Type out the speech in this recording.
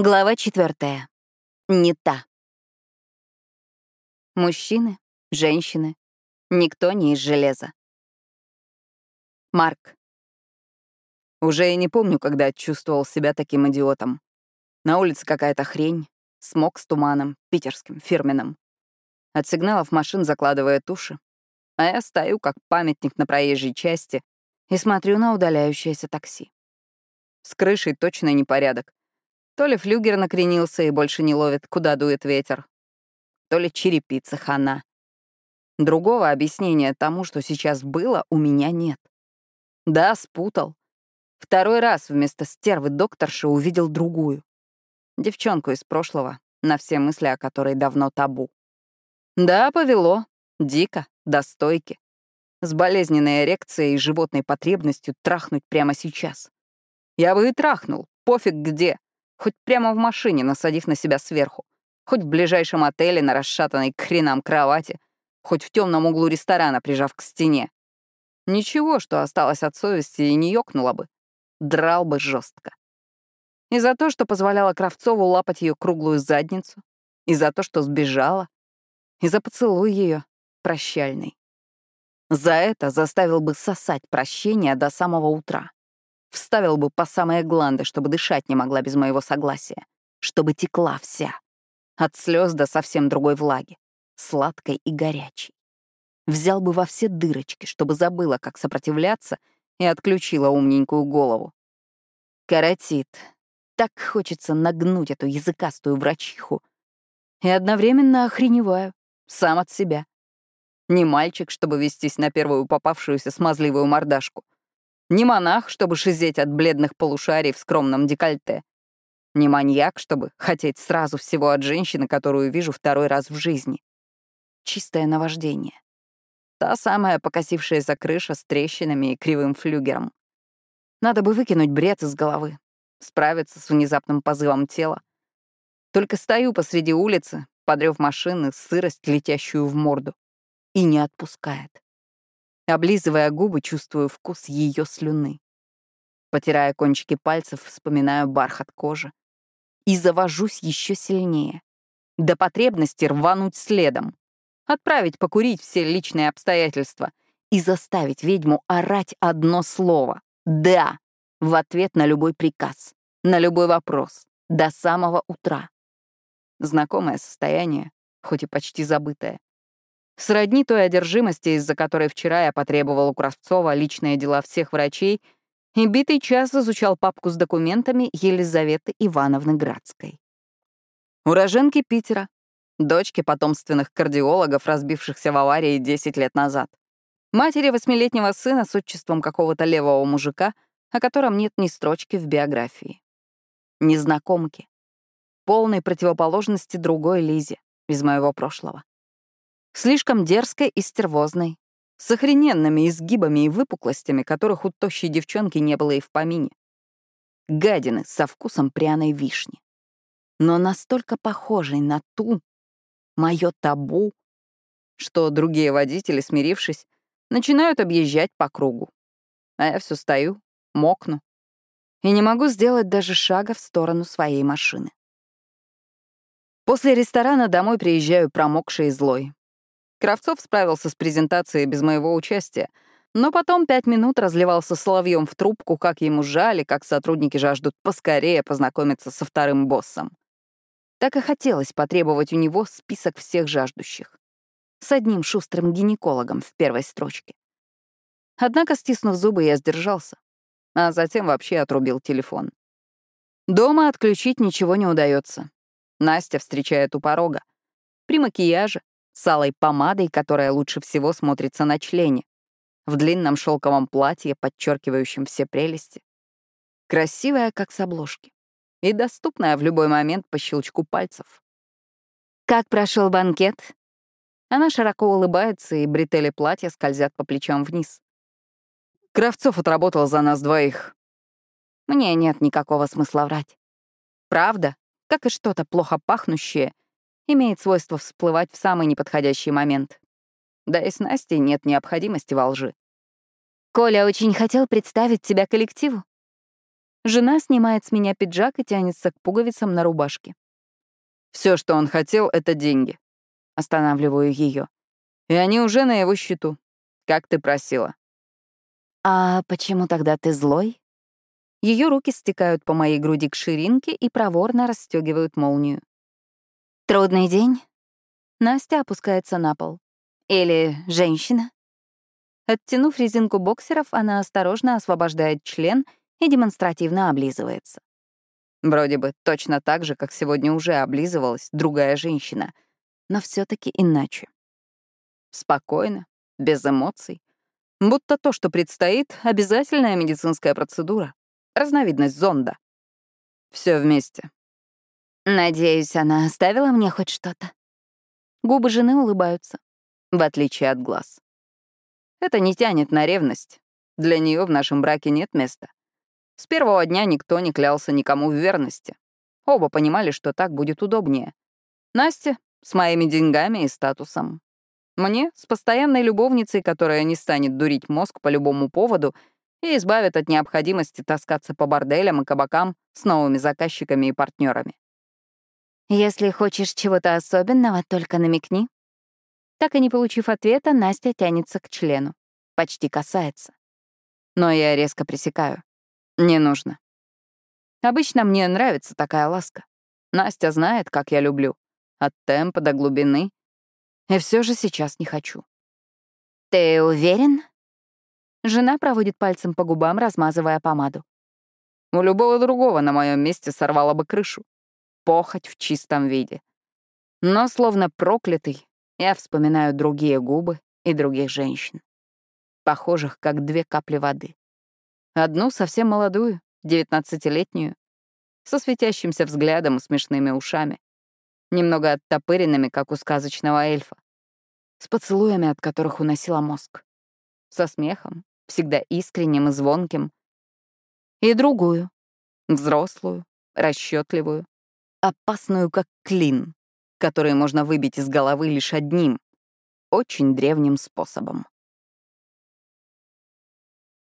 Глава четвертая. Не та. Мужчины, женщины, никто не из железа. Марк. Уже и не помню, когда чувствовал себя таким идиотом. На улице какая-то хрень, смог с туманом, питерским, фирменным. От сигналов машин закладывая туши. А я стою, как памятник на проезжей части, и смотрю на удаляющееся такси. С крышей точно непорядок. То ли флюгер накренился и больше не ловит, куда дует ветер, то ли черепица хана. Другого объяснения тому, что сейчас было, у меня нет. Да, спутал. Второй раз вместо стервы докторши увидел другую. Девчонку из прошлого, на все мысли о которой давно табу. Да, повело. Дико, до стойки. С болезненной эрекцией и животной потребностью трахнуть прямо сейчас. Я бы и трахнул, пофиг где. Хоть прямо в машине, насадив на себя сверху. Хоть в ближайшем отеле на расшатанной к хренам кровати. Хоть в темном углу ресторана, прижав к стене. Ничего, что осталось от совести, и не ёкнуло бы. Драл бы жестко. И за то, что позволяла Кравцову лапать ее круглую задницу. И за то, что сбежала. И за поцелуй ее прощальный. За это заставил бы сосать прощение до самого утра. Вставил бы по самые гланды, чтобы дышать не могла без моего согласия. Чтобы текла вся. От слез до совсем другой влаги. Сладкой и горячей. Взял бы во все дырочки, чтобы забыла, как сопротивляться, и отключила умненькую голову. Каратит. Так хочется нагнуть эту языкастую врачиху. И одновременно охреневаю. Сам от себя. Не мальчик, чтобы вестись на первую попавшуюся смазливую мордашку — не монах, чтобы шизеть от бледных полушарий в скромном декольте. Не маньяк, чтобы хотеть сразу всего от женщины, которую вижу второй раз в жизни. Чистое наваждение. Та самая покосившаяся крыша с трещинами и кривым флюгером. Надо бы выкинуть бред из головы, справиться с внезапным позывом тела. Только стою посреди улицы, подрев машины, сырость, летящую в морду. И не отпускает. Облизывая губы, чувствую вкус ее слюны. Потирая кончики пальцев, вспоминаю бархат кожи. И завожусь еще сильнее. До потребности рвануть следом. Отправить покурить все личные обстоятельства и заставить ведьму орать одно слово «да» в ответ на любой приказ, на любой вопрос, до самого утра. Знакомое состояние, хоть и почти забытое. Сродни той одержимости, из-за которой вчера я потребовал у Кравцова личные дела всех врачей и битый час изучал папку с документами Елизаветы Ивановны Градской. Уроженки Питера, дочки потомственных кардиологов, разбившихся в аварии 10 лет назад. Матери восьмилетнего сына с отчеством какого-то левого мужика, о котором нет ни строчки в биографии. Незнакомки. Полной противоположности другой Лизе из моего прошлого. Слишком дерзкой и стервозной, с охрененными изгибами и выпуклостями, которых у тощей девчонки не было и в помине. Гадины со вкусом пряной вишни. Но настолько похожей на ту, мое табу, что другие водители, смирившись, начинают объезжать по кругу. А я все стою, мокну и не могу сделать даже шага в сторону своей машины. После ресторана домой приезжаю промокший и злой. Кравцов справился с презентацией без моего участия, но потом пять минут разливался соловьем в трубку, как ему жаль, и как сотрудники жаждут поскорее познакомиться со вторым боссом. Так и хотелось потребовать у него список всех жаждущих. С одним шустрым гинекологом в первой строчке. Однако, стиснув зубы, я сдержался, а затем вообще отрубил телефон. Дома отключить ничего не удается. Настя встречает у порога. При макияже, с алой помадой, которая лучше всего смотрится на члене, в длинном шелковом платье, подчеркивающем все прелести. Красивая, как с обложки, и доступная в любой момент по щелчку пальцев. «Как прошел банкет?» Она широко улыбается, и бретели платья скользят по плечам вниз. Кравцов отработал за нас двоих. Мне нет никакого смысла врать. Правда, как и что-то плохо пахнущее — имеет свойство всплывать в самый неподходящий момент. Да и с Настей нет необходимости во лжи. «Коля очень хотел представить тебя коллективу». Жена снимает с меня пиджак и тянется к пуговицам на рубашке. Все, что он хотел, — это деньги. Останавливаю ее. И они уже на его счету, как ты просила. А почему тогда ты злой? Ее руки стекают по моей груди к ширинке и проворно расстегивают молнию. Трудный день? Настя опускается на пол. Или женщина? Оттянув резинку боксеров, она осторожно освобождает член и демонстративно облизывается. Вроде бы точно так же, как сегодня уже облизывалась другая женщина, но все таки иначе. Спокойно, без эмоций. Будто то, что предстоит, — обязательная медицинская процедура, разновидность зонда. Все вместе. Надеюсь, она оставила мне хоть что-то. Губы жены улыбаются, в отличие от глаз. Это не тянет на ревность. Для нее в нашем браке нет места. С первого дня никто не клялся никому в верности. Оба понимали, что так будет удобнее. Настя — с моими деньгами и статусом. Мне — с постоянной любовницей, которая не станет дурить мозг по любому поводу и избавит от необходимости таскаться по борделям и кабакам с новыми заказчиками и партнерами. «Если хочешь чего-то особенного, только намекни». Так и не получив ответа, Настя тянется к члену. Почти касается. Но я резко пресекаю. Не нужно. Обычно мне нравится такая ласка. Настя знает, как я люблю. От темпа до глубины. И все же сейчас не хочу. «Ты уверен?» Жена проводит пальцем по губам, размазывая помаду. У любого другого на моем месте сорвало бы крышу. Похоть в чистом виде. Но, словно проклятый, я вспоминаю другие губы и других женщин. Похожих, как две капли воды. Одну совсем молодую, девятнадцатилетнюю, со светящимся взглядом и смешными ушами, немного оттопыренными, как у сказочного эльфа, с поцелуями, от которых уносила мозг, со смехом, всегда искренним и звонким, и другую, взрослую, расчетливую, опасную, как клин, который можно выбить из головы лишь одним, очень древним способом.